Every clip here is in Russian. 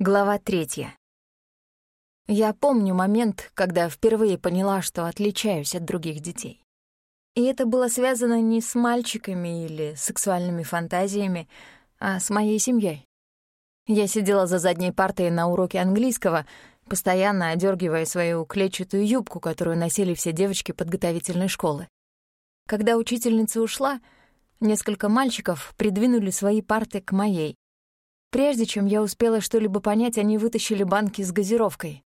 Глава третья. Я помню момент, когда впервые поняла, что отличаюсь от других детей. И это было связано не с мальчиками или сексуальными фантазиями, а с моей семьей. Я сидела за задней партой на уроке английского, постоянно одергивая свою клетчатую юбку, которую носили все девочки подготовительной школы. Когда учительница ушла, несколько мальчиков придвинули свои парты к моей, Прежде чем я успела что-либо понять, они вытащили банки с газировкой.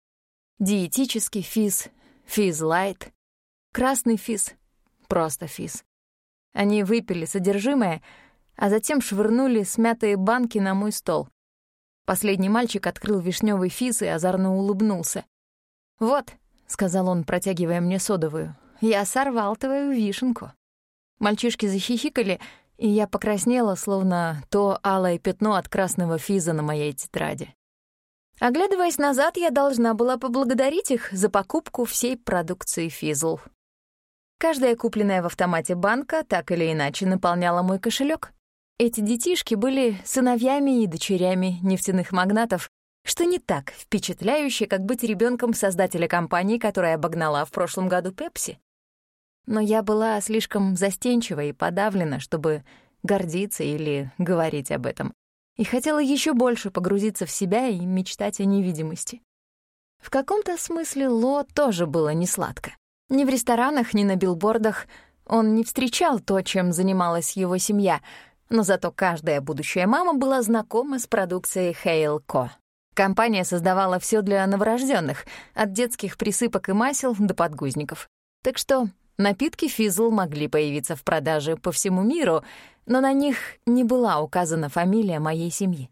Диетический физ, физ-лайт, красный физ, просто физ. Они выпили содержимое, а затем швырнули смятые банки на мой стол. Последний мальчик открыл вишневый физ и озорно улыбнулся. «Вот», — сказал он, протягивая мне содовую, — «я сорвал твою вишенку». Мальчишки захихикали, и я покраснела, словно то алое пятно от красного физа на моей тетради. Оглядываясь назад, я должна была поблагодарить их за покупку всей продукции Физл. Каждая купленная в автомате банка так или иначе наполняла мой кошелек. Эти детишки были сыновьями и дочерями нефтяных магнатов, что не так впечатляюще, как быть ребенком создателя компании, которая обогнала в прошлом году Пепси но я была слишком застенчива и подавлена, чтобы гордиться или говорить об этом, и хотела еще больше погрузиться в себя и мечтать о невидимости. В каком-то смысле Ло тоже было несладко. Ни в ресторанах, ни на билбордах он не встречал то, чем занималась его семья, но зато каждая будущая мама была знакома с продукцией Хейл Ко. Компания создавала все для новорожденных, от детских присыпок и масел до подгузников. Так что Напитки Физл могли появиться в продаже по всему миру, но на них не была указана фамилия моей семьи.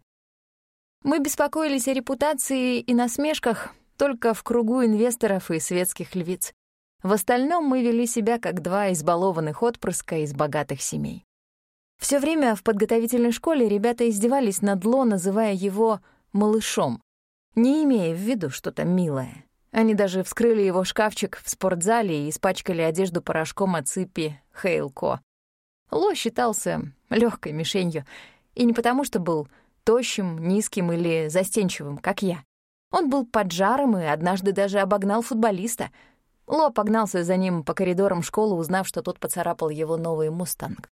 Мы беспокоились о репутации и насмешках только в кругу инвесторов и светских львиц. В остальном мы вели себя как два избалованных отпрыска из богатых семей. Всё время в подготовительной школе ребята издевались над Ло, называя его «малышом», не имея в виду что-то милое. Они даже вскрыли его шкафчик в спортзале и испачкали одежду порошком от сыпи Хейлко. Ло считался легкой мишенью, и не потому, что был тощим, низким или застенчивым, как я. Он был поджаром и однажды даже обогнал футболиста. Ло погнался за ним по коридорам школы, узнав, что тот поцарапал его новый «Мустанг».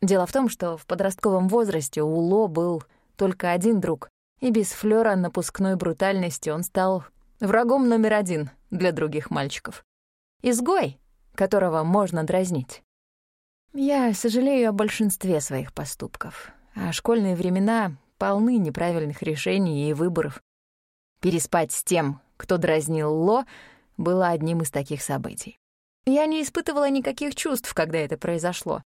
Дело в том, что в подростковом возрасте у Ло был только один друг, и без флёра напускной брутальности он стал Врагом номер один для других мальчиков. Изгой, которого можно дразнить. Я сожалею о большинстве своих поступков, а школьные времена полны неправильных решений и выборов. Переспать с тем, кто дразнил Ло, было одним из таких событий. Я не испытывала никаких чувств, когда это произошло.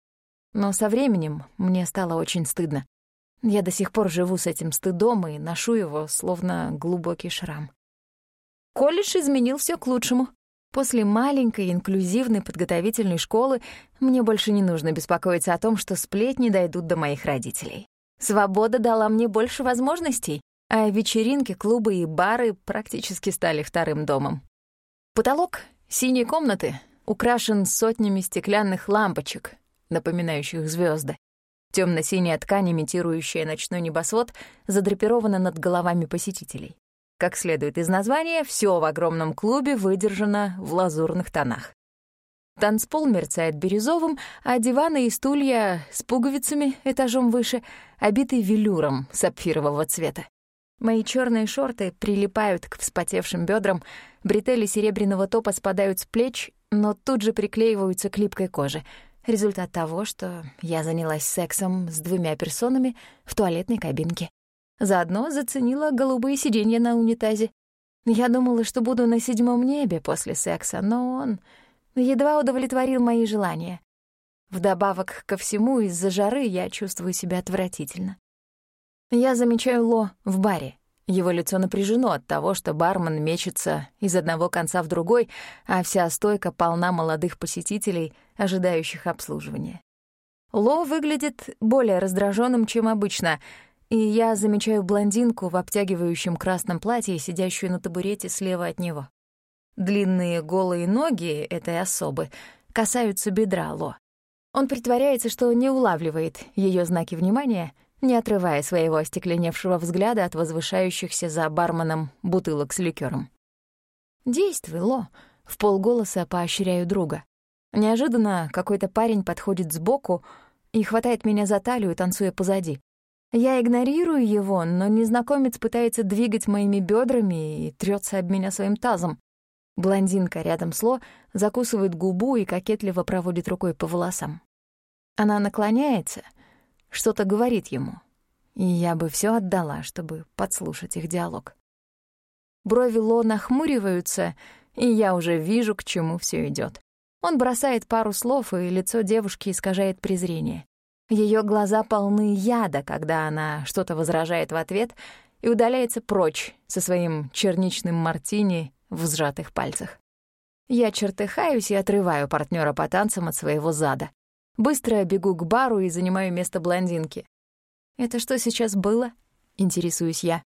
Но со временем мне стало очень стыдно. Я до сих пор живу с этим стыдом и ношу его, словно глубокий шрам. Колледж изменил все к лучшему. После маленькой инклюзивной подготовительной школы мне больше не нужно беспокоиться о том, что сплетни дойдут до моих родителей. Свобода дала мне больше возможностей, а вечеринки, клубы и бары практически стали вторым домом. Потолок синей комнаты украшен сотнями стеклянных лампочек, напоминающих звезды. Темно-синяя ткань, имитирующая ночной небосвод, задрапирована над головами посетителей. Как следует из названия, все в огромном клубе выдержано в лазурных тонах. Танцпол мерцает бирюзовым, а диваны и стулья с пуговицами этажом выше обиты велюром сапфирового цвета. Мои черные шорты прилипают к вспотевшим бедрам, бретели серебряного топа спадают с плеч, но тут же приклеиваются к липкой коже. Результат того, что я занялась сексом с двумя персонами в туалетной кабинке. Заодно заценила голубые сиденья на унитазе. Я думала, что буду на седьмом небе после секса, но он едва удовлетворил мои желания. Вдобавок ко всему, из-за жары я чувствую себя отвратительно. Я замечаю Ло в баре. Его лицо напряжено от того, что бармен мечется из одного конца в другой, а вся стойка полна молодых посетителей, ожидающих обслуживания. Ло выглядит более раздраженным, чем обычно — и я замечаю блондинку в обтягивающем красном платье, сидящую на табурете слева от него. Длинные голые ноги этой особы касаются бедра Ло. Он притворяется, что не улавливает ее знаки внимания, не отрывая своего остекленевшего взгляда от возвышающихся за барменом бутылок с ликером. «Действуй, Ло!» — в полголоса поощряю друга. Неожиданно какой-то парень подходит сбоку и хватает меня за талию, танцуя позади. Я игнорирую его, но незнакомец пытается двигать моими бедрами и трется об меня своим тазом. Блондинка рядом с Ло закусывает губу и кокетливо проводит рукой по волосам. Она наклоняется, что-то говорит ему, и я бы все отдала, чтобы подслушать их диалог. Брови Ло нахмуриваются, и я уже вижу, к чему все идет. Он бросает пару слов, и лицо девушки искажает презрение. Ее глаза полны яда, когда она что-то возражает в ответ и удаляется прочь со своим черничным мартини в сжатых пальцах. Я чертыхаюсь и отрываю партнера по танцам от своего зада. Быстро бегу к бару и занимаю место блондинки. «Это что сейчас было?» — интересуюсь я.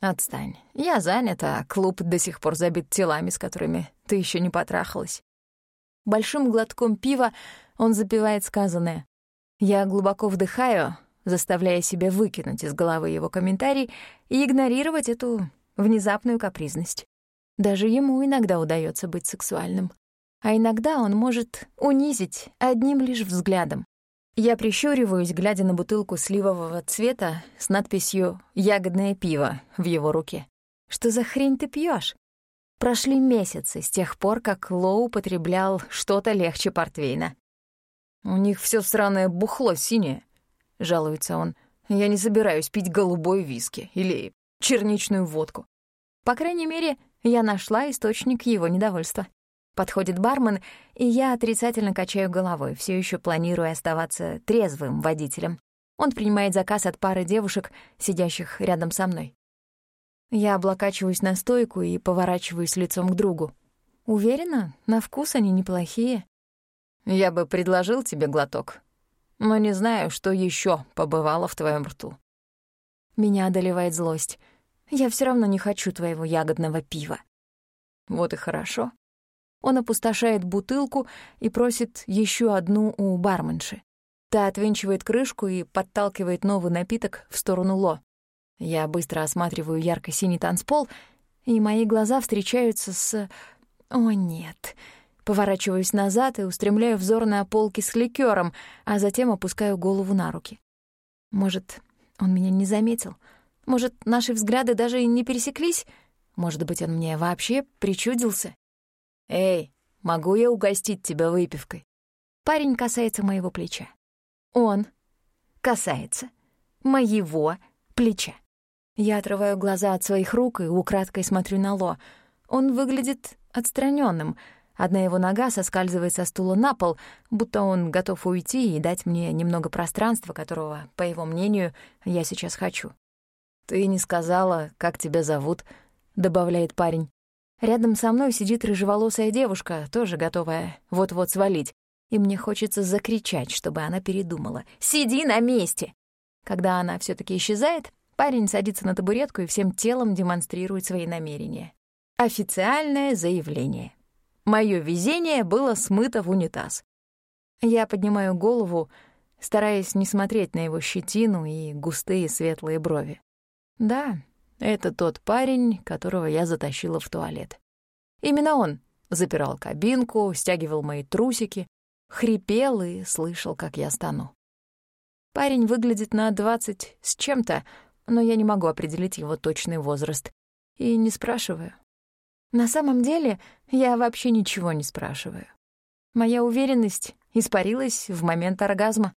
«Отстань. Я занята, клуб до сих пор забит телами, с которыми ты еще не потрахалась». Большим глотком пива он запивает сказанное. Я глубоко вдыхаю, заставляя себя выкинуть из головы его комментарий и игнорировать эту внезапную капризность. Даже ему иногда удается быть сексуальным. А иногда он может унизить одним лишь взглядом. Я прищуриваюсь, глядя на бутылку сливового цвета с надписью «Ягодное пиво» в его руке. Что за хрень ты пьешь? Прошли месяцы с тех пор, как Лоу употреблял что-то легче портвейна. «У них все сраное бухло синее», — жалуется он. «Я не собираюсь пить голубой виски или черничную водку. По крайней мере, я нашла источник его недовольства. Подходит бармен, и я отрицательно качаю головой, все еще планируя оставаться трезвым водителем. Он принимает заказ от пары девушек, сидящих рядом со мной. Я облокачиваюсь на стойку и поворачиваюсь лицом к другу. Уверена, на вкус они неплохие. Я бы предложил тебе глоток, но не знаю, что еще побывало в твоем рту. Меня одолевает злость. Я все равно не хочу твоего ягодного пива. Вот и хорошо. Он опустошает бутылку и просит еще одну у барменши. Та отвинчивает крышку и подталкивает новый напиток в сторону Ло. Я быстро осматриваю ярко-синий танцпол, и мои глаза встречаются с... О, нет. Поворачиваюсь назад и устремляю взор на полки с ликером, а затем опускаю голову на руки. Может, он меня не заметил? Может, наши взгляды даже и не пересеклись? Может быть, он мне вообще причудился? «Эй, могу я угостить тебя выпивкой?» Парень касается моего плеча. Он касается моего плеча. Я отрываю глаза от своих рук и украдкой смотрю на Ло. Он выглядит отстраненным, Одна его нога соскальзывает со стула на пол, будто он готов уйти и дать мне немного пространства, которого, по его мнению, я сейчас хочу. «Ты не сказала, как тебя зовут», — добавляет парень. Рядом со мной сидит рыжеволосая девушка, тоже готовая вот-вот свалить, и мне хочется закричать, чтобы она передумала. «Сиди на месте!» Когда она все таки исчезает, парень садится на табуретку и всем телом демонстрирует свои намерения. Официальное заявление. Моё везение было смыто в унитаз. Я поднимаю голову, стараясь не смотреть на его щетину и густые светлые брови. Да, это тот парень, которого я затащила в туалет. Именно он запирал кабинку, стягивал мои трусики, хрипел и слышал, как я стану. Парень выглядит на двадцать с чем-то, но я не могу определить его точный возраст. И не спрашиваю. На самом деле, я вообще ничего не спрашиваю. Моя уверенность испарилась в момент оргазма.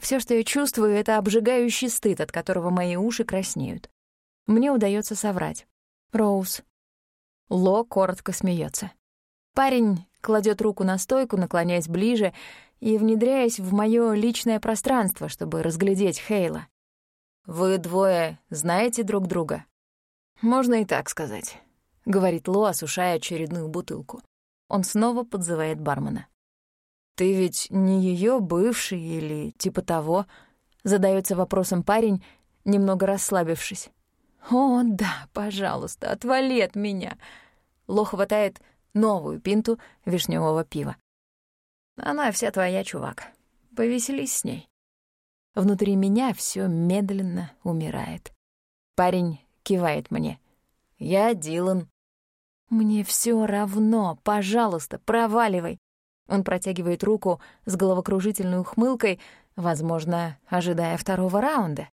Все, что я чувствую, — это обжигающий стыд, от которого мои уши краснеют. Мне удается соврать. Роуз. Ло коротко смеется. Парень кладет руку на стойку, наклоняясь ближе и внедряясь в мое личное пространство, чтобы разглядеть Хейла. «Вы двое знаете друг друга?» «Можно и так сказать говорит Ло, осушая очередную бутылку. Он снова подзывает бармена. «Ты ведь не ее бывший или типа того?» — задается вопросом парень, немного расслабившись. «О, да, пожалуйста, отвали от меня!» Ло хватает новую пинту вишневого пива. «Она вся твоя, чувак. Повеселись с ней». Внутри меня все медленно умирает. Парень кивает мне. «Я Дилан». «Мне все равно, пожалуйста, проваливай». Он протягивает руку с головокружительной ухмылкой, возможно, ожидая второго раунда.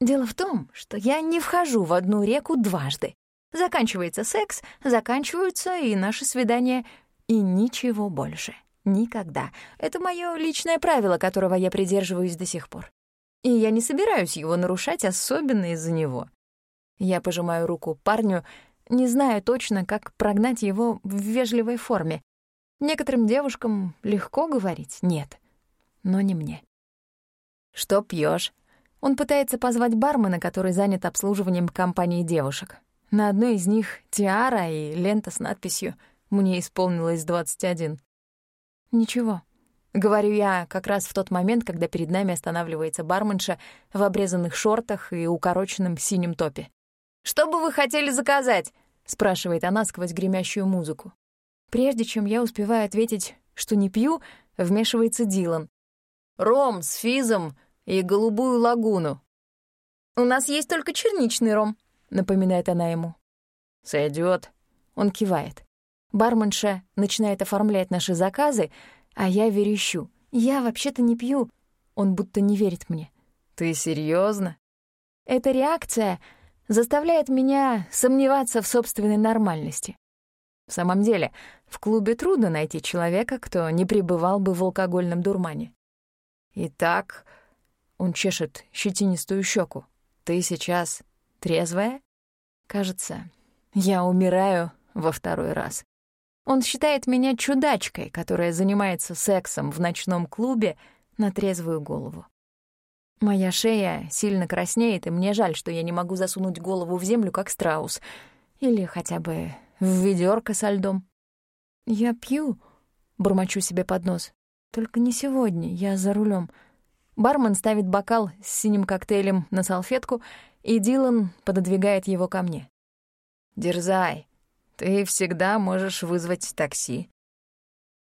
Дело в том, что я не вхожу в одну реку дважды. Заканчивается секс, заканчиваются и наши свидания, и ничего больше. Никогда. Это мое личное правило, которого я придерживаюсь до сих пор. И я не собираюсь его нарушать, особенно из-за него. Я пожимаю руку парню, не знаю точно, как прогнать его в вежливой форме. Некоторым девушкам легко говорить «нет», но не мне. «Что пьешь? Он пытается позвать бармена, который занят обслуживанием компании девушек. На одной из них тиара и лента с надписью «Мне исполнилось 21». «Ничего», — говорю я как раз в тот момент, когда перед нами останавливается барменша в обрезанных шортах и укороченном синем топе. «Что бы вы хотели заказать?» — спрашивает она сквозь гремящую музыку. Прежде чем я успеваю ответить, что не пью, вмешивается Дилан. «Ром с физом и голубую лагуну». «У нас есть только черничный ром», — напоминает она ему. Сойдет. Он кивает. Барменша начинает оформлять наши заказы, а я верещу. Я вообще-то не пью. Он будто не верит мне. Ты серьезно? Эта реакция заставляет меня сомневаться в собственной нормальности. В самом деле, в клубе трудно найти человека, кто не пребывал бы в алкогольном дурмане. Итак, он чешет щетинистую щеку. Ты сейчас трезвая? Кажется, я умираю во второй раз. Он считает меня чудачкой, которая занимается сексом в ночном клубе на трезвую голову. Моя шея сильно краснеет, и мне жаль, что я не могу засунуть голову в землю, как страус, или хотя бы в ведерко со льдом. Я пью, бормочу себе под нос. Только не сегодня, я за рулем. Бармен ставит бокал с синим коктейлем на салфетку, и Дилан пододвигает его ко мне. «Дерзай», ты всегда можешь вызвать такси.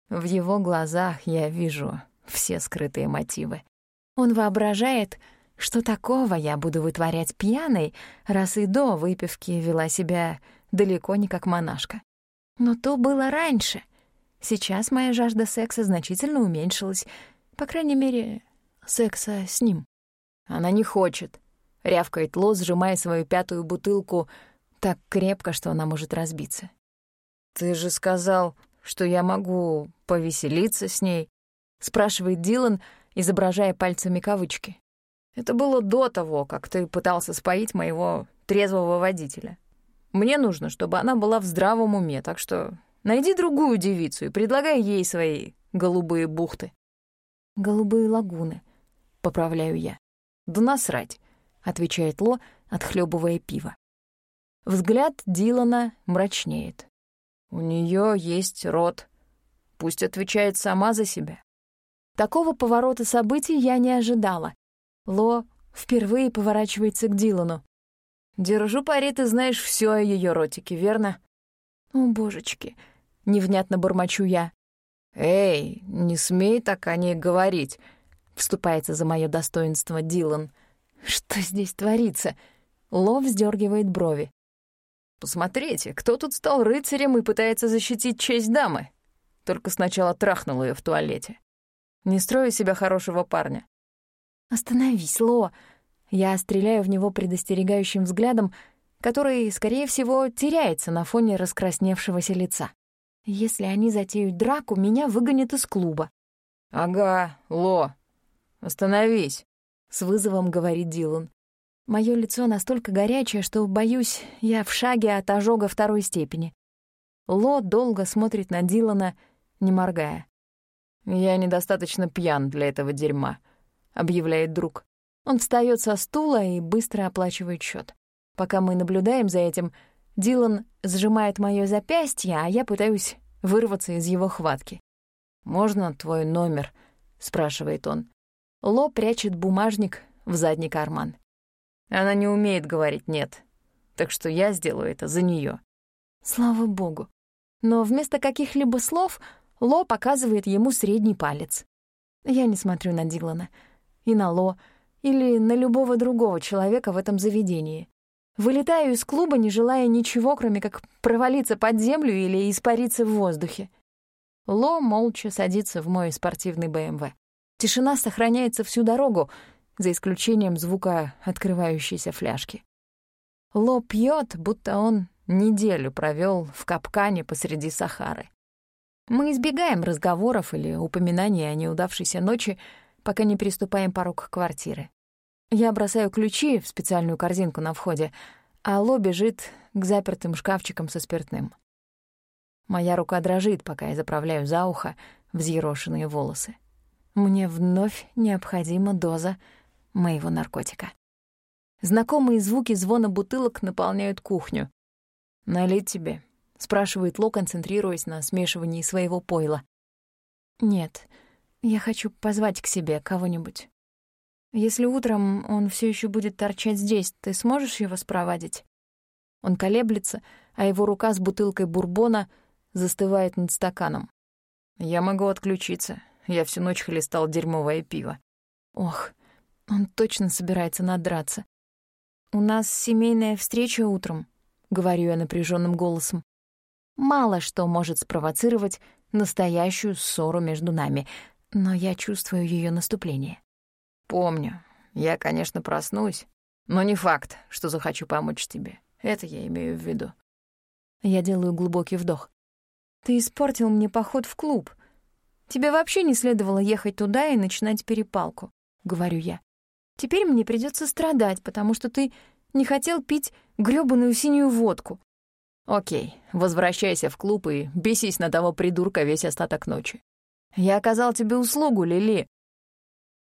В его глазах я вижу все скрытые мотивы. Он воображает, что такого я буду вытворять пьяной, раз и до выпивки вела себя далеко не как монашка. Но то было раньше. Сейчас моя жажда секса значительно уменьшилась. По крайней мере, секса с ним. Она не хочет. Рявкает Ло, сжимая свою пятую бутылку так крепко, что она может разбиться. «Ты же сказал, что я могу повеселиться с ней?» — спрашивает Дилан, изображая пальцами кавычки. «Это было до того, как ты пытался споить моего трезвого водителя. Мне нужно, чтобы она была в здравом уме, так что найди другую девицу и предлагай ей свои голубые бухты». «Голубые лагуны», — поправляю я. «Да насрать», — отвечает Ло, отхлебывая пиво. Взгляд Дилана мрачнеет. У нее есть рот. Пусть отвечает сама за себя. Такого поворота событий я не ожидала. Ло впервые поворачивается к Дилану. «Держу пари, ты знаешь все о ее ротике, верно?» «О, божечки!» — невнятно бормочу я. «Эй, не смей так о ней говорить!» — вступается за мое достоинство Дилан. «Что здесь творится?» Ло вздергивает брови. Посмотрите, кто тут стал рыцарем и пытается защитить честь дамы. Только сначала трахнул ее в туалете. Не строю себя хорошего парня. «Остановись, Ло!» Я стреляю в него предостерегающим взглядом, который, скорее всего, теряется на фоне раскрасневшегося лица. Если они затеют драку, меня выгонят из клуба. «Ага, Ло, остановись», — с вызовом говорит Дилан. Моё лицо настолько горячее, что, боюсь, я в шаге от ожога второй степени. Ло долго смотрит на Дилана, не моргая. «Я недостаточно пьян для этого дерьма», — объявляет друг. Он встаёт со стула и быстро оплачивает счёт. Пока мы наблюдаем за этим, Дилан сжимает моё запястье, а я пытаюсь вырваться из его хватки. «Можно твой номер?» — спрашивает он. Ло прячет бумажник в задний карман. Она не умеет говорить «нет», так что я сделаю это за нее. Слава богу. Но вместо каких-либо слов Ло показывает ему средний палец. Я не смотрю на Дилана. И на Ло. или на любого другого человека в этом заведении. Вылетаю из клуба, не желая ничего, кроме как провалиться под землю или испариться в воздухе. Ло молча садится в мой спортивный БМВ. Тишина сохраняется всю дорогу, за исключением звука открывающейся фляжки. Ло пьет, будто он неделю провел в капкане посреди Сахары. Мы избегаем разговоров или упоминаний о неудавшейся ночи, пока не приступаем порог квартиры. Я бросаю ключи в специальную корзинку на входе, а Ло бежит к запертым шкафчикам со спиртным. Моя рука дрожит, пока я заправляю за ухо взъерошенные волосы. Мне вновь необходима доза моего наркотика. Знакомые звуки звона бутылок наполняют кухню. «Налить тебе?» — спрашивает Ло, концентрируясь на смешивании своего пойла. «Нет, я хочу позвать к себе кого-нибудь. Если утром он все еще будет торчать здесь, ты сможешь его спровадить?» Он колеблется, а его рука с бутылкой бурбона застывает над стаканом. «Я могу отключиться. Я всю ночь хлестал дерьмовое пиво». Ох, он точно собирается надраться. «У нас семейная встреча утром», — говорю я напряженным голосом. Мало что может спровоцировать настоящую ссору между нами, но я чувствую ее наступление. «Помню. Я, конечно, проснусь, но не факт, что захочу помочь тебе. Это я имею в виду». Я делаю глубокий вдох. Ты испортил мне поход в клуб. Тебе вообще не следовало ехать туда и начинать перепалку, говорю я. Теперь мне придется страдать, потому что ты не хотел пить грёбаную синюю водку. Окей, возвращайся в клуб и бесись на того придурка весь остаток ночи. Я оказал тебе услугу, Лили.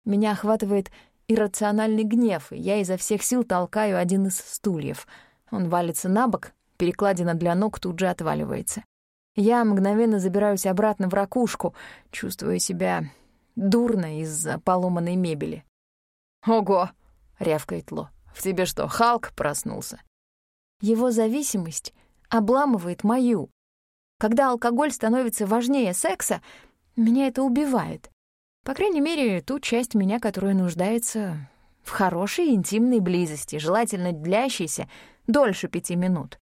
Меня охватывает иррациональный гнев, и я изо всех сил толкаю один из стульев. Он валится на бок, перекладина для ног тут же отваливается. Я мгновенно забираюсь обратно в ракушку, чувствуя себя дурно из-за поломанной мебели. «Ого!» — рявкает Ло. «В тебе что, Халк проснулся?» Его зависимость обламывает мою. Когда алкоголь становится важнее секса, меня это убивает. По крайней мере, ту часть меня, которая нуждается в хорошей интимной близости, желательно длящейся дольше пяти минут.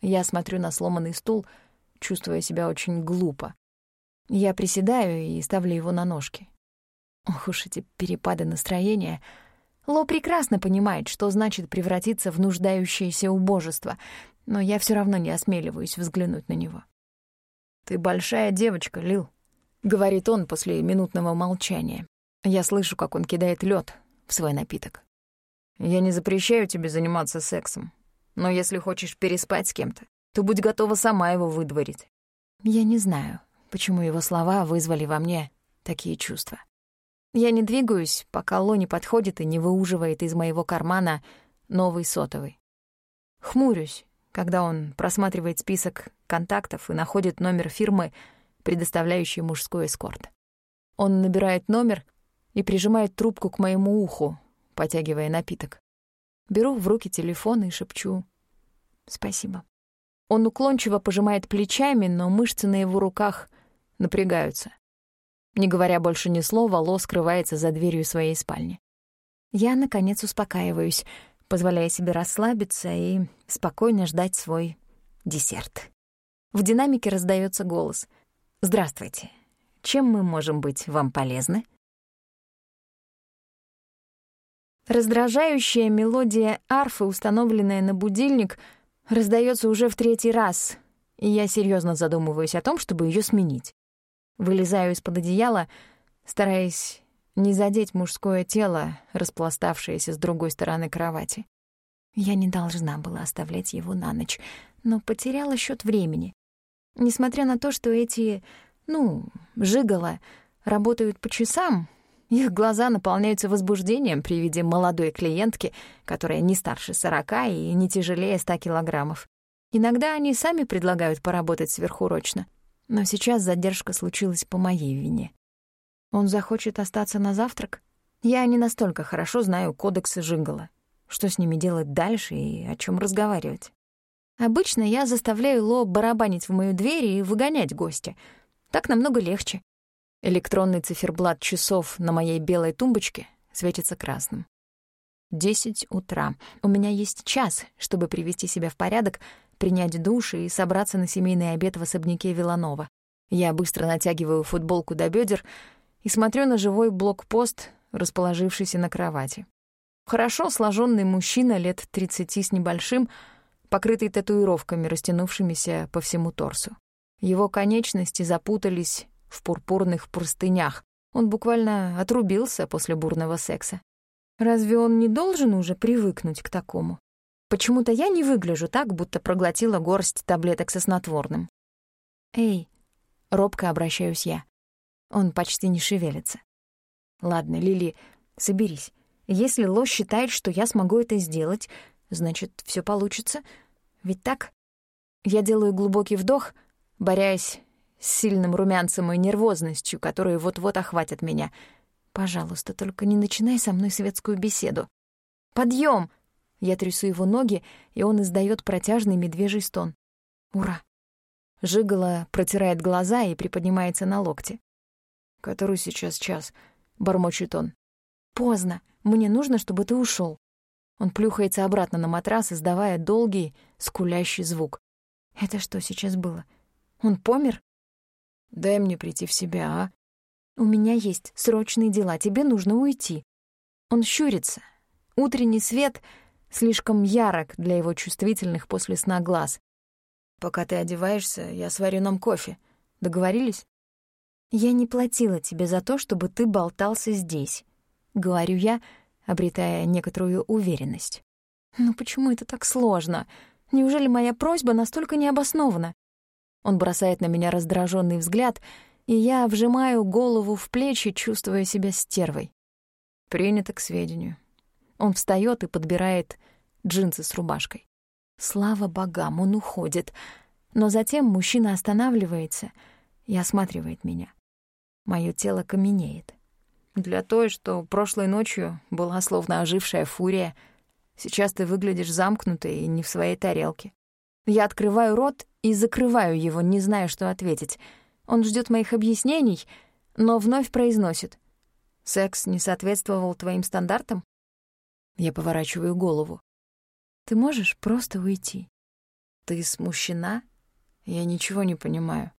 Я смотрю на сломанный стул — чувствуя себя очень глупо. Я приседаю и ставлю его на ножки. Ох уж эти перепады настроения. Ло прекрасно понимает, что значит превратиться в нуждающееся убожество, но я все равно не осмеливаюсь взглянуть на него. «Ты большая девочка, Лил», — говорит он после минутного молчания. Я слышу, как он кидает лед в свой напиток. «Я не запрещаю тебе заниматься сексом, но если хочешь переспать с кем-то, то будь готова сама его выдворить. Я не знаю, почему его слова вызвали во мне такие чувства. Я не двигаюсь, пока Ло не подходит и не выуживает из моего кармана новый сотовый. Хмурюсь, когда он просматривает список контактов и находит номер фирмы, предоставляющей мужской эскорт. Он набирает номер и прижимает трубку к моему уху, потягивая напиток. Беру в руки телефон и шепчу «Спасибо». Он уклончиво пожимает плечами, но мышцы на его руках напрягаются. Не говоря больше ни слова, Ло скрывается за дверью своей спальни. Я, наконец, успокаиваюсь, позволяя себе расслабиться и спокойно ждать свой десерт. В динамике раздается голос. «Здравствуйте. Чем мы можем быть вам полезны?» Раздражающая мелодия арфы, установленная на будильник — раздается уже в третий раз, и я серьезно задумываюсь о том, чтобы ее сменить. Вылезаю из-под одеяла, стараясь не задеть мужское тело, распластавшееся с другой стороны кровати. Я не должна была оставлять его на ночь, но потеряла счет времени. Несмотря на то, что эти, ну, жигала работают по часам, их глаза наполняются возбуждением при виде молодой клиентки, которая не старше сорока и не тяжелее ста килограммов. Иногда они сами предлагают поработать сверхурочно, но сейчас задержка случилась по моей вине. Он захочет остаться на завтрак? Я не настолько хорошо знаю кодексы Жингала. Что с ними делать дальше и о чем разговаривать? Обычно я заставляю Ло барабанить в мою дверь и выгонять гостя. Так намного легче. Электронный циферблат часов на моей белой тумбочке светится красным. Десять утра. У меня есть час, чтобы привести себя в порядок, принять душ и собраться на семейный обед в особняке Виланова. Я быстро натягиваю футболку до бедер и смотрю на живой блокпост, расположившийся на кровати. Хорошо сложенный мужчина лет тридцати с небольшим, покрытый татуировками, растянувшимися по всему торсу. Его конечности запутались в пурпурных простынях. Он буквально отрубился после бурного секса. Разве он не должен уже привыкнуть к такому? Почему-то я не выгляжу так, будто проглотила горсть таблеток со снотворным. «Эй!» — робко обращаюсь я. Он почти не шевелится. «Ладно, Лили, соберись. Если Ло считает, что я смогу это сделать, значит, все получится. Ведь так?» Я делаю глубокий вдох, борясь с сильным румянцем и нервозностью, которые вот-вот охватят меня — Пожалуйста, только не начинай со мной светскую беседу. Подъем! Я трясу его ноги, и он издает протяжный медвежий стон. Ура! Жигала протирает глаза и приподнимается на локте. «Который сейчас час?» — бормочет он. «Поздно. Мне нужно, чтобы ты ушел. Он плюхается обратно на матрас, издавая долгий, скулящий звук. «Это что сейчас было? Он помер?» «Дай мне прийти в себя, а?» «У меня есть срочные дела, тебе нужно уйти». Он щурится. Утренний свет слишком ярок для его чувствительных после сна глаз. «Пока ты одеваешься, я сварю нам кофе. Договорились?» «Я не платила тебе за то, чтобы ты болтался здесь», — говорю я, обретая некоторую уверенность. «Ну почему это так сложно? Неужели моя просьба настолько необоснована?» Он бросает на меня раздраженный взгляд — и я вжимаю голову в плечи, чувствуя себя стервой. Принято к сведению. Он встаёт и подбирает джинсы с рубашкой. Слава богам, он уходит. Но затем мужчина останавливается и осматривает меня. Моё тело каменеет. Для той, что прошлой ночью была словно ожившая фурия, сейчас ты выглядишь замкнутой и не в своей тарелке. Я открываю рот и закрываю его, не зная, что ответить — он ждет моих объяснений, но вновь произносит. «Секс не соответствовал твоим стандартам?» Я поворачиваю голову. «Ты можешь просто уйти?» «Ты смущена? Я ничего не понимаю».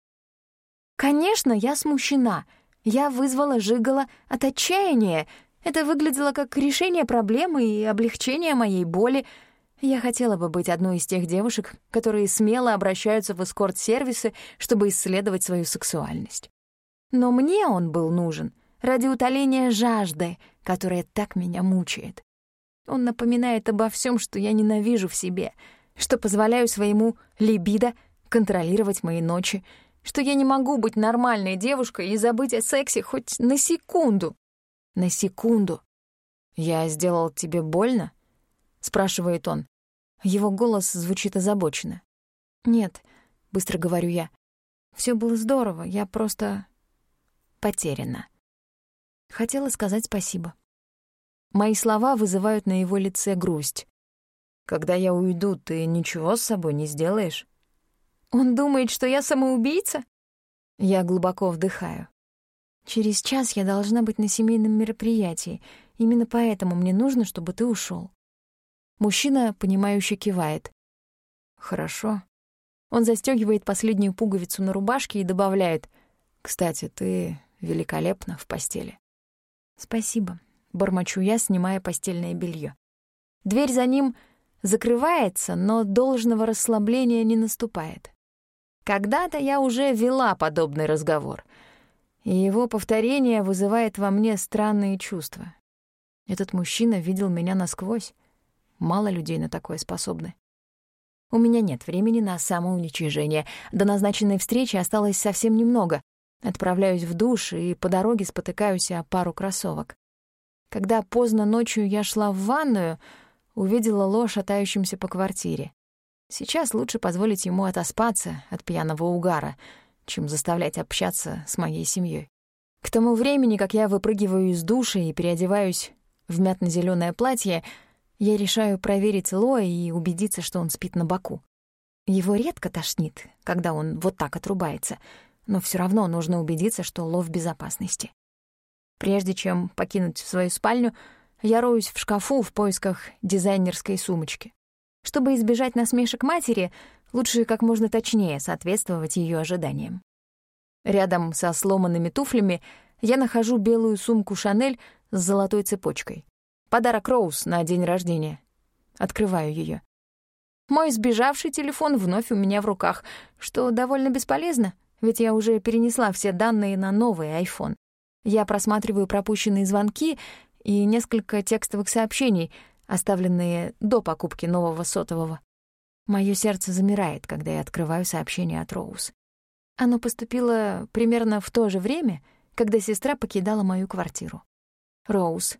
«Конечно, я смущена. Я вызвала Жигала от отчаяния. Это выглядело как решение проблемы и облегчение моей боли, я хотела бы быть одной из тех девушек, которые смело обращаются в эскорт-сервисы, чтобы исследовать свою сексуальность. Но мне он был нужен ради утоления жажды, которая так меня мучает. Он напоминает обо всем, что я ненавижу в себе, что позволяю своему либидо контролировать мои ночи, что я не могу быть нормальной девушкой и забыть о сексе хоть на секунду. На секунду. Я сделал тебе больно? — спрашивает он. Его голос звучит озабоченно. «Нет», — быстро говорю я. Все было здорово, я просто... потеряна». Хотела сказать спасибо. Мои слова вызывают на его лице грусть. «Когда я уйду, ты ничего с собой не сделаешь?» «Он думает, что я самоубийца?» Я глубоко вдыхаю. «Через час я должна быть на семейном мероприятии. Именно поэтому мне нужно, чтобы ты ушел. Мужчина, понимающе кивает. «Хорошо». Он застегивает последнюю пуговицу на рубашке и добавляет. «Кстати, ты великолепна в постели». «Спасибо», — бормочу я, снимая постельное белье. Дверь за ним закрывается, но должного расслабления не наступает. Когда-то я уже вела подобный разговор, и его повторение вызывает во мне странные чувства. Этот мужчина видел меня насквозь. Мало людей на такое способны. У меня нет времени на самоуничижение. До назначенной встречи осталось совсем немного. Отправляюсь в душ и по дороге спотыкаюсь о пару кроссовок. Когда поздно ночью я шла в ванную, увидела Ло шатающимся по квартире. Сейчас лучше позволить ему отоспаться от пьяного угара, чем заставлять общаться с моей семьей. К тому времени, как я выпрыгиваю из душа и переодеваюсь в мятно зеленое платье, я решаю проверить Лоя и убедиться, что он спит на боку. Его редко тошнит, когда он вот так отрубается, но все равно нужно убедиться, что Ло в безопасности. Прежде чем покинуть свою спальню, я роюсь в шкафу в поисках дизайнерской сумочки. Чтобы избежать насмешек матери, лучше как можно точнее соответствовать ее ожиданиям. Рядом со сломанными туфлями я нахожу белую сумку «Шанель» с золотой цепочкой. Подарок Роуз на день рождения. Открываю ее. Мой сбежавший телефон вновь у меня в руках, что довольно бесполезно, ведь я уже перенесла все данные на новый iPhone. Я просматриваю пропущенные звонки и несколько текстовых сообщений, оставленные до покупки нового сотового. Моё сердце замирает, когда я открываю сообщение от Роуз. Оно поступило примерно в то же время, когда сестра покидала мою квартиру. Роуз.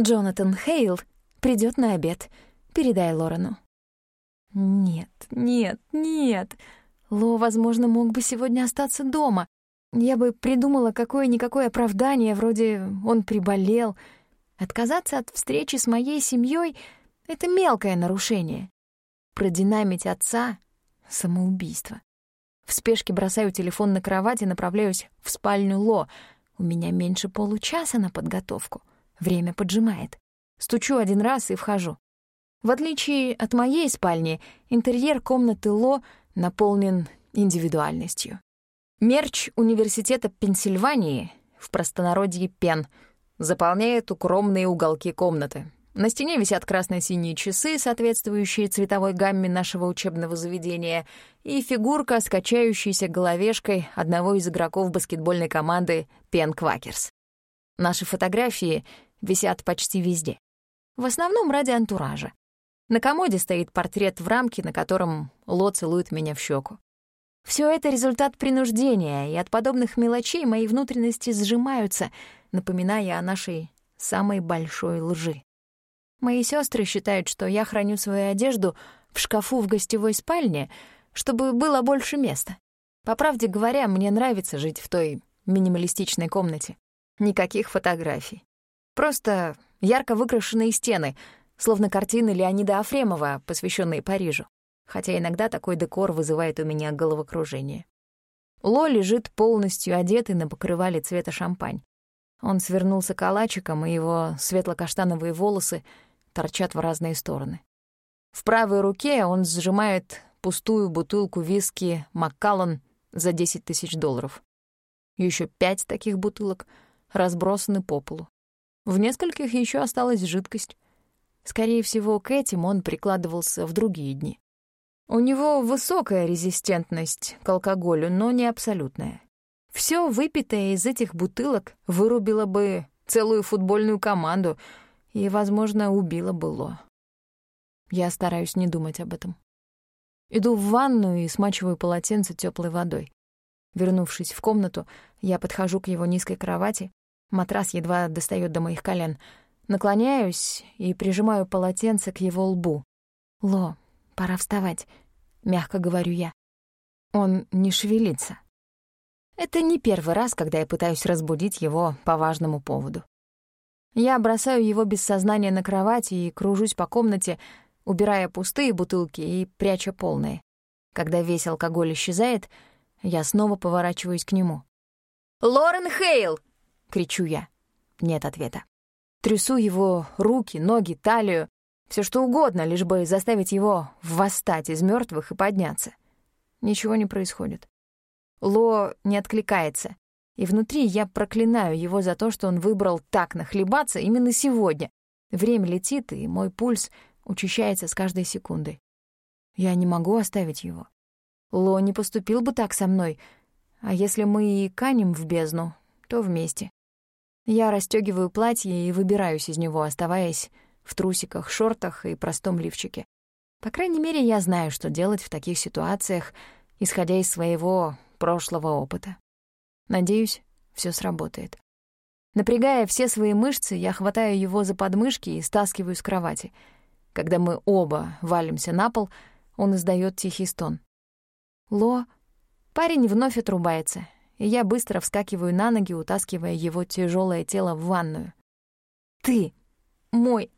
Джонатан Хейл придёт на обед. Передай Лорену. Нет, нет, нет. Ло, возможно, мог бы сегодня остаться дома. Я бы придумала какое-никакое оправдание, вроде «он приболел». Отказаться от встречи с моей семьей — это мелкое нарушение. Продинамить отца — самоубийство. В спешке бросаю телефон на кровать и направляюсь в спальню Ло. У меня меньше получаса на подготовку. Время поджимает. Стучу один раз и вхожу. В отличие от моей спальни, интерьер комнаты Ло наполнен индивидуальностью. Мерч Университета Пенсильвании, в простонародье Пен, заполняет укромные уголки комнаты. На стене висят красно-синие часы, соответствующие цветовой гамме нашего учебного заведения, и фигурка с качающейся головешкой одного из игроков баскетбольной команды Пен Квакерс. Наши фотографии висят почти везде. В основном ради антуража. На комоде стоит портрет в рамке, на котором Ло целует меня в щеку. Все это результат принуждения, и от подобных мелочей мои внутренности сжимаются, напоминая о нашей самой большой лжи. Мои сестры считают, что я храню свою одежду в шкафу в гостевой спальне, чтобы было больше места. По правде говоря, мне нравится жить в той минималистичной комнате. Никаких фотографий. Просто ярко выкрашенные стены, словно картины Леонида Афремова, посвященные Парижу хотя иногда такой декор вызывает у меня головокружение. Ло лежит полностью одетый на покрывале цвета шампань. Он свернулся калачиком, и его светло-каштановые волосы торчат в разные стороны. В правой руке он сжимает пустую бутылку виски «Маккаллан» за 10 тысяч долларов. Еще пять таких бутылок разбросаны по полу. В нескольких еще осталась жидкость. Скорее всего, к этим он прикладывался в другие дни. У него высокая резистентность к алкоголю, но не абсолютная. Все выпитое из этих бутылок вырубило бы целую футбольную команду и, возможно, убило бы Ло. Я стараюсь не думать об этом. Иду в ванную и смачиваю полотенце теплой водой. Вернувшись в комнату, я подхожу к его низкой кровати. Матрас едва достает до моих колен. Наклоняюсь и прижимаю полотенце к его лбу. «Ло, Пора вставать, мягко говорю я. Он не шевелится. Это не первый раз, когда я пытаюсь разбудить его по важному поводу. Я бросаю его без сознания на кровать и кружусь по комнате, убирая пустые бутылки и пряча полные. Когда весь алкоголь исчезает, я снова поворачиваюсь к нему. «Лорен Хейл!» — кричу я. Нет ответа. Трясу его руки, ноги, талию, все что угодно, лишь бы заставить его восстать из мертвых и подняться. Ничего не происходит. Ло не откликается, и внутри я проклинаю его за то, что он выбрал так нахлебаться именно сегодня. Время летит, и мой пульс учащается с каждой секундой. Я не могу оставить его. Ло не поступил бы так со мной, а если мы и канем в бездну, то вместе. Я расстёгиваю платье и выбираюсь из него, оставаясь в трусиках, шортах и простом лифчике. По крайней мере, я знаю, что делать в таких ситуациях, исходя из своего прошлого опыта. Надеюсь, все сработает. Напрягая все свои мышцы, я хватаю его за подмышки и стаскиваю с кровати. Когда мы оба валимся на пол, он издает тихий стон. «Ло...» Парень вновь отрубается, и я быстро вскакиваю на ноги, утаскивая его тяжелое тело в ванную. «Ты мой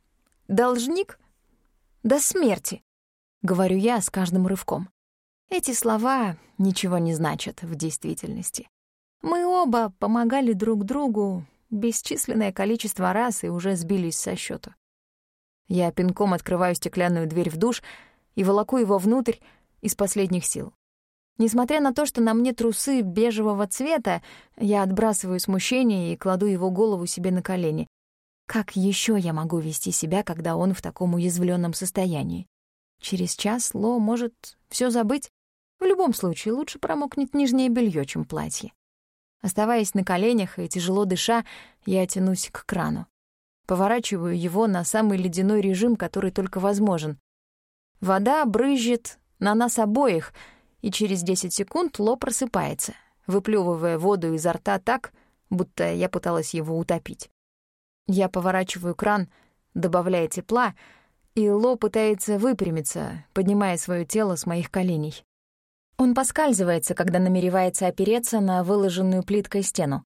Должник? До смерти, говорю я с каждым рывком. Эти слова ничего не значат в действительности. Мы оба помогали друг другу бесчисленное количество раз и уже сбились со счету. Я пинком открываю стеклянную дверь в душ и волоку его внутрь из последних сил. Несмотря на то, что на мне трусы бежевого цвета, я отбрасываю смущение и кладу его голову себе на колени. Как еще я могу вести себя, когда он в таком уязвленном состоянии? Через час Ло может все забыть. Любом случае, лучше промокнет нижнее белье, чем платье. Оставаясь на коленях и тяжело дыша, я тянусь к крану. Поворачиваю его на самый ледяной режим, который только возможен. Вода брызжет на нас обоих, и через 10 секунд Ло просыпается, выплевывая воду изо рта так, будто я пыталась его утопить. Я поворачиваю кран, добавляя тепла, и Ло пытается выпрямиться, поднимая свое тело с моих коленей. Он поскальзывается, когда намеревается опереться на выложенную плиткой стену.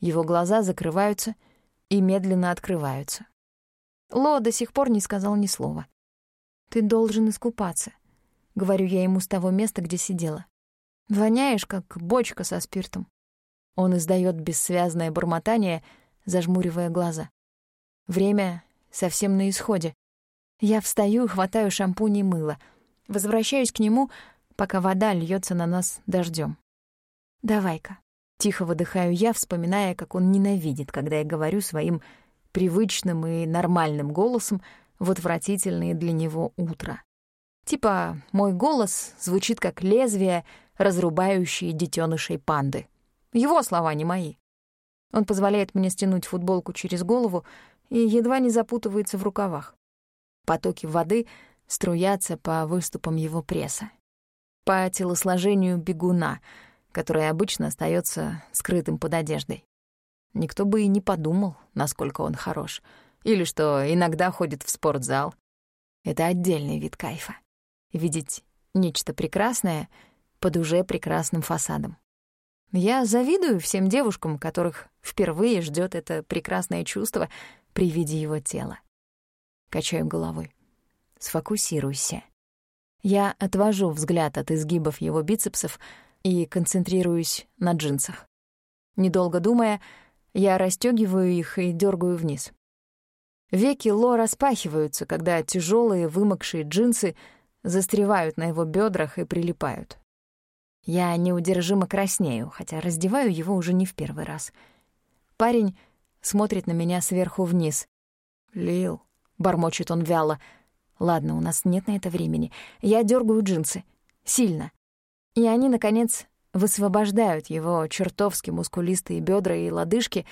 Его глаза закрываются и медленно открываются. Ло до сих пор не сказал ни слова. «Ты должен искупаться», — говорю я ему с того места, где сидела. «Воняешь, как бочка со спиртом». Он издает бессвязное бормотание, зажмуривая глаза. Время совсем на исходе. Я встаю хватаю шампунь и мыло. Возвращаюсь к нему, пока вода льется на нас дождем. «Давай-ка». Тихо выдыхаю я, вспоминая, как он ненавидит, когда я говорю своим привычным и нормальным голосом в отвратительные для него утро. Типа, мой голос звучит как лезвие, разрубающее детенышей панды. Его слова не мои. Он позволяет мне стянуть футболку через голову и едва не запутывается в рукавах. Потоки воды струятся по выступам его пресса. По телосложению бегуна, который обычно остается скрытым под одеждой. Никто бы и не подумал, насколько он хорош. Или что иногда ходит в спортзал. Это отдельный вид кайфа. Видеть нечто прекрасное под уже прекрасным фасадом. Я завидую всем девушкам, которых впервые ждет это прекрасное чувство при виде его тела. Качаю головой. Сфокусируйся. Я отвожу взгляд от изгибов его бицепсов и концентрируюсь на джинсах. Недолго думая, я расстёгиваю их и дергаю вниз. Веки Ло распахиваются, когда тяжелые вымокшие джинсы застревают на его бедрах и прилипают. Я неудержимо краснею, хотя раздеваю его уже не в первый раз. Парень смотрит на меня сверху вниз. «Лил», — бормочет он вяло. «Ладно, у нас нет на это времени. Я дергаю джинсы. Сильно. И они, наконец, высвобождают его чертовски мускулистые бедра и лодыжки,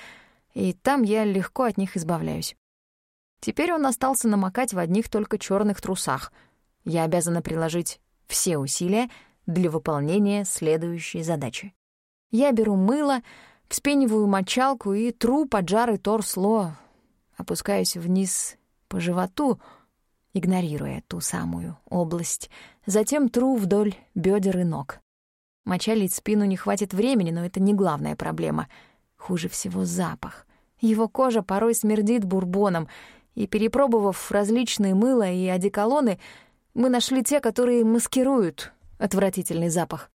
и там я легко от них избавляюсь. Теперь он остался намокать в одних только черных трусах. Я обязана приложить все усилия — для выполнения следующей задачи. Я беру мыло, вспениваю мочалку и тру поджарый торс Ло, опускаюсь вниз по животу, игнорируя ту самую область, затем тру вдоль бедер и ног. Мочалить спину не хватит времени, но это не главная проблема. Хуже всего запах. Его кожа порой смердит бурбоном, и, перепробовав различные мыла и одеколоны, мы нашли те, которые маскируют отвратительный запах.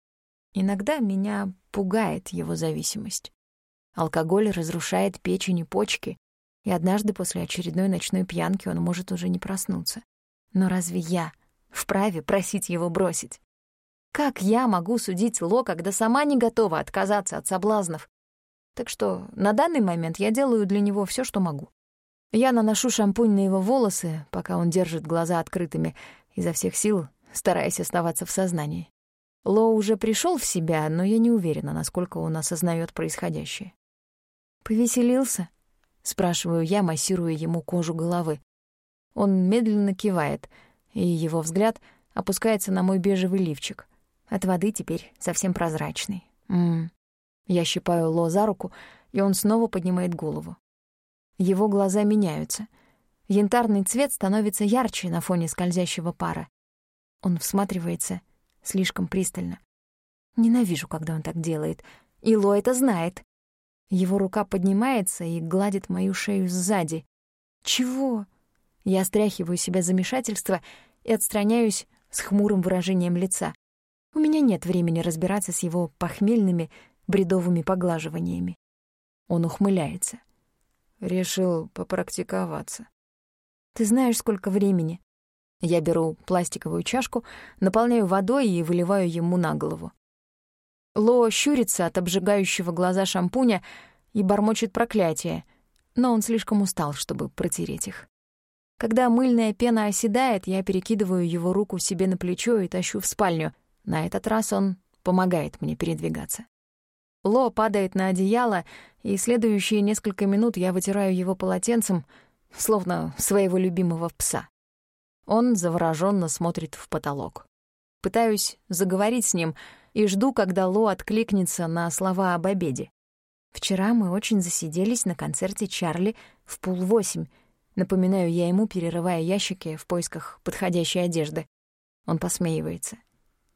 Иногда меня пугает его зависимость. Алкоголь разрушает печень и почки, и однажды после очередной ночной пьянки он может уже не проснуться. Но разве я вправе просить его бросить? Как я могу судить Ло, когда сама не готова отказаться от соблазнов? Так что на данный момент я делаю для него все, что могу. Я наношу шампунь на его волосы, пока он держит глаза открытыми, изо всех сил стараясь оставаться в сознании. Ло уже пришел в себя, но я не уверена, насколько он осознает происходящее. «Повеселился?» — спрашиваю я, массируя ему кожу головы. Он медленно кивает, и его взгляд опускается на мой бежевый лифчик. От воды теперь совсем прозрачный. М -м. Я щипаю Ло за руку, и он снова поднимает голову. Его глаза меняются. Янтарный цвет становится ярче на фоне скользящего пара. Он всматривается слишком пристально. Ненавижу, когда он так делает. И Ло это знает. Его рука поднимается и гладит мою шею сзади. Чего? Я стряхиваю себя замешательство и отстраняюсь с хмурым выражением лица. У меня нет времени разбираться с его похмельными, бредовыми поглаживаниями. Он ухмыляется. Решил попрактиковаться. Ты знаешь, сколько времени? Я беру пластиковую чашку, наполняю водой и выливаю ему на голову. Ло щурится от обжигающего глаза шампуня и бормочет проклятие, но он слишком устал, чтобы протереть их. Когда мыльная пена оседает, я перекидываю его руку себе на плечо и тащу в спальню. На этот раз он помогает мне передвигаться. Ло падает на одеяло, и следующие несколько минут я вытираю его полотенцем, словно своего любимого пса. Он завороженно смотрит в потолок. Пытаюсь заговорить с ним и жду, когда Ло откликнется на слова об обеде. Вчера мы очень засиделись на концерте Чарли в полвосемь. Напоминаю я ему, перерывая ящики в поисках подходящей одежды. Он посмеивается.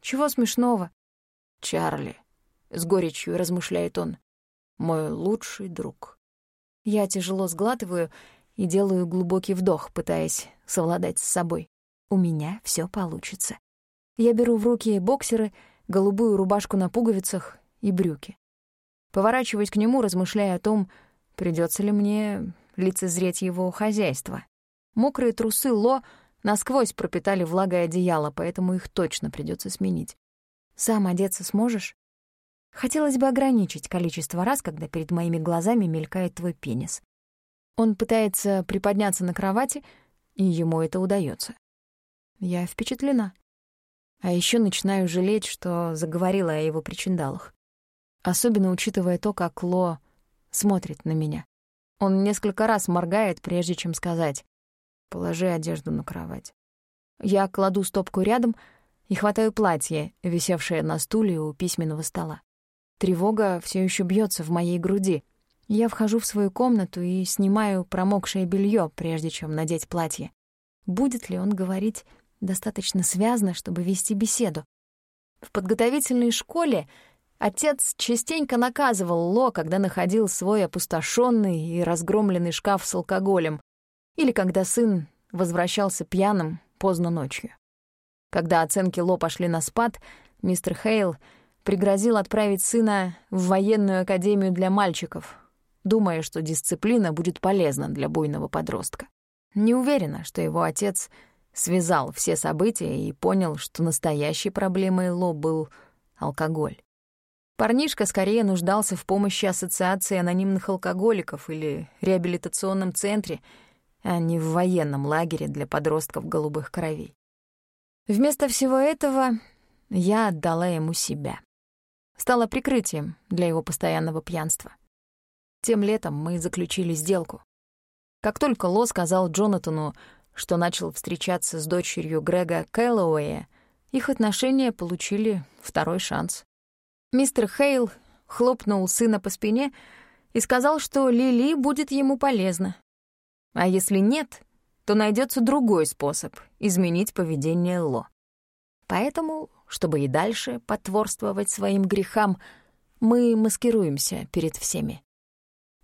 «Чего смешного?» «Чарли», — с горечью размышляет он, — «мой лучший друг». Я тяжело сглатываю и делаю глубокий вдох, пытаясь совладать с собой. У меня все получится. Я беру в руки боксеры, голубую рубашку на пуговицах и брюки. Поворачиваюсь к нему, размышляя о том, придется ли мне лицезреть его хозяйство. Мокрые трусы Ло насквозь пропитали влагой одеяло, поэтому их точно придется сменить. Сам одеться сможешь? Хотелось бы ограничить количество раз, когда перед моими глазами мелькает твой пенис. Он пытается приподняться на кровати, и ему это удается. Я впечатлена. А еще начинаю жалеть, что заговорила о его причиндалах. Особенно учитывая то, как Ло смотрит на меня. Он несколько раз моргает, прежде чем сказать «Положи одежду на кровать». Я кладу стопку рядом и хватаю платье, висевшее на стуле у письменного стола. Тревога все еще бьется в моей груди — я вхожу в свою комнату и снимаю промокшее белье, прежде чем надеть платье. Будет ли он говорить достаточно связно, чтобы вести беседу? В подготовительной школе отец частенько наказывал Ло, когда находил свой опустошенный и разгромленный шкаф с алкоголем, или когда сын возвращался пьяным поздно ночью. Когда оценки Ло пошли на спад, мистер Хейл пригрозил отправить сына в военную академию для мальчиков, думая, что дисциплина будет полезна для буйного подростка. Не уверена, что его отец связал все события и понял, что настоящей проблемой Ло был алкоголь. Парнишка скорее нуждался в помощи Ассоциации анонимных алкоголиков или реабилитационном центре, а не в военном лагере для подростков голубых кровей. Вместо всего этого я отдала ему себя. Стала прикрытием для его постоянного пьянства. Тем летом мы заключили сделку. Как только Ло сказал Джонатану, что начал встречаться с дочерью Грега Кэллоуэя, их отношения получили второй шанс. Мистер Хейл хлопнул сына по спине и сказал, что Лили будет ему полезна. А если нет, то найдется другой способ изменить поведение Ло. Поэтому, чтобы и дальше потворствовать своим грехам, мы маскируемся перед всеми.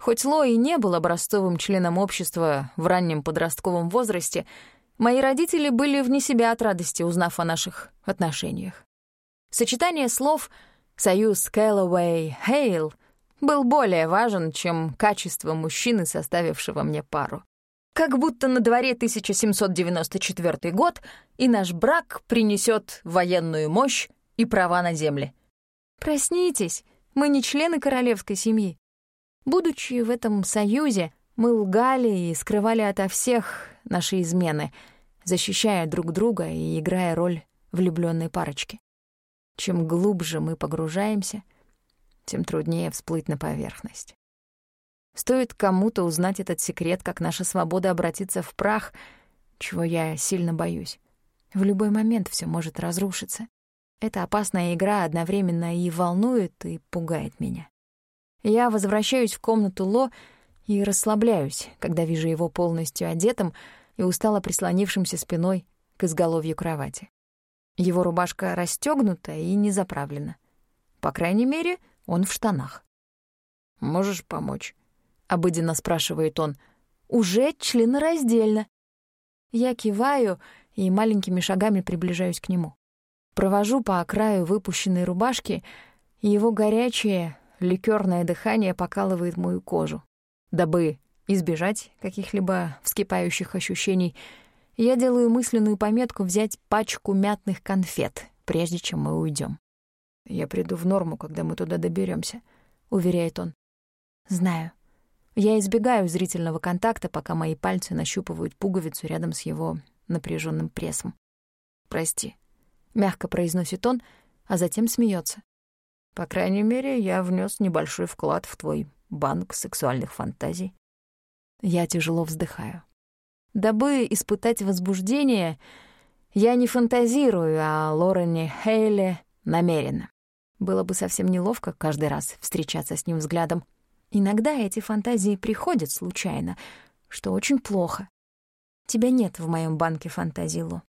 Хоть Ло и не был образцовым членом общества в раннем подростковом возрасте, мои родители были вне себя от радости, узнав о наших отношениях. Сочетание слов «союз Кэллоуэй Хейл» был более важен, чем качество мужчины, составившего мне пару. Как будто на дворе 1794 год, и наш брак принесет военную мощь и права на земле. Проснитесь, мы не члены королевской семьи. Будучи в этом союзе, мы лгали и скрывали ото всех наши измены, защищая друг друга и играя роль влюбленной парочки. Чем глубже мы погружаемся, тем труднее всплыть на поверхность. Стоит кому-то узнать этот секрет, как наша свобода обратится в прах, чего я сильно боюсь. В любой момент все может разрушиться. Эта опасная игра одновременно и волнует, и пугает меня. Я возвращаюсь в комнату Ло и расслабляюсь, когда вижу его полностью одетым и устало прислонившимся спиной к изголовью кровати. Его рубашка расстёгнута и не заправлена. По крайней мере, он в штанах. «Можешь помочь?» — обыденно спрашивает он. «Уже членораздельно». Я киваю и маленькими шагами приближаюсь к нему. Провожу по краю выпущенной рубашки, и его горячее, ликерное дыхание покалывает мою кожу. Дабы избежать каких-либо вскипающих ощущений, я делаю мысленную пометку взять пачку мятных конфет, прежде чем мы уйдем. «Я приду в норму, когда мы туда доберемся, уверяет он. «Знаю». Я избегаю зрительного контакта, пока мои пальцы нащупывают пуговицу рядом с его напряженным прессом. «Прости», — мягко произносит он, а затем смеется. «По крайней мере, я внес небольшой вклад в твой банк сексуальных фантазий». Я тяжело вздыхаю. Дабы испытать возбуждение, я не фантазирую о Лорене Хейле намеренно. Было бы совсем неловко каждый раз встречаться с ним взглядом. Иногда эти фантазии приходят случайно, что очень плохо. Тебя нет в моем банке фантазий, Ло.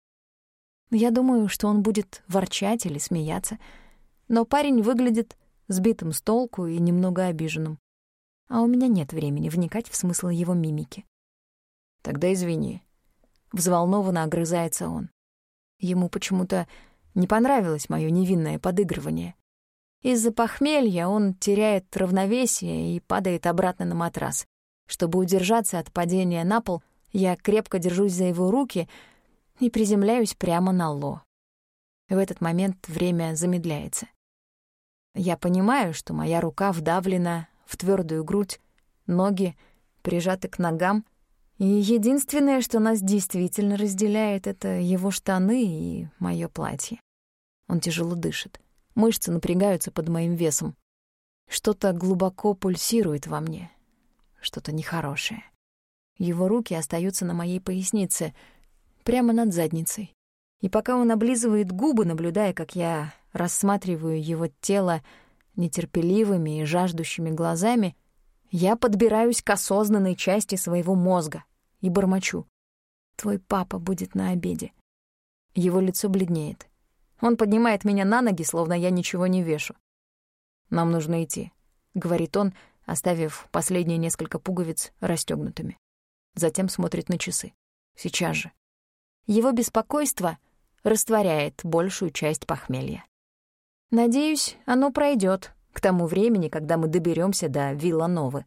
Я думаю, что он будет ворчать или смеяться, но парень выглядит сбитым с толку и немного обиженным а у меня нет времени вникать в смысл его мимики. «Тогда извини», — взволнованно огрызается он. Ему почему-то не понравилось моё невинное подыгрывание. Из-за похмелья он теряет равновесие и падает обратно на матрас. Чтобы удержаться от падения на пол, я крепко держусь за его руки и приземляюсь прямо на Ло. В этот момент время замедляется. Я понимаю, что моя рука вдавлена в твердую грудь, ноги прижаты к ногам, и единственное, что нас действительно разделяет, это его штаны и моё платье. Он тяжело дышит. Мышцы напрягаются под моим весом. Что-то глубоко пульсирует во мне. Что-то нехорошее. Его руки остаются на моей пояснице, прямо над задницей. И пока он облизывает губы, наблюдая, как я рассматриваю его тело нетерпеливыми и жаждущими глазами, я подбираюсь к осознанной части своего мозга и бормочу. «Твой папа будет на обеде». Его лицо бледнеет. Он поднимает меня на ноги, словно я ничего не вешу. «Нам нужно идти», — говорит он, оставив последние несколько пуговиц расстёгнутыми. Затем смотрит на часы. Сейчас же. Его беспокойство растворяет большую часть похмелья. Надеюсь, оно пройдет к тому времени, когда мы доберемся до Вилла-Новы.